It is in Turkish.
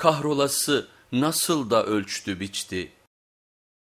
kahrolası nasıl da ölçtü biçti.''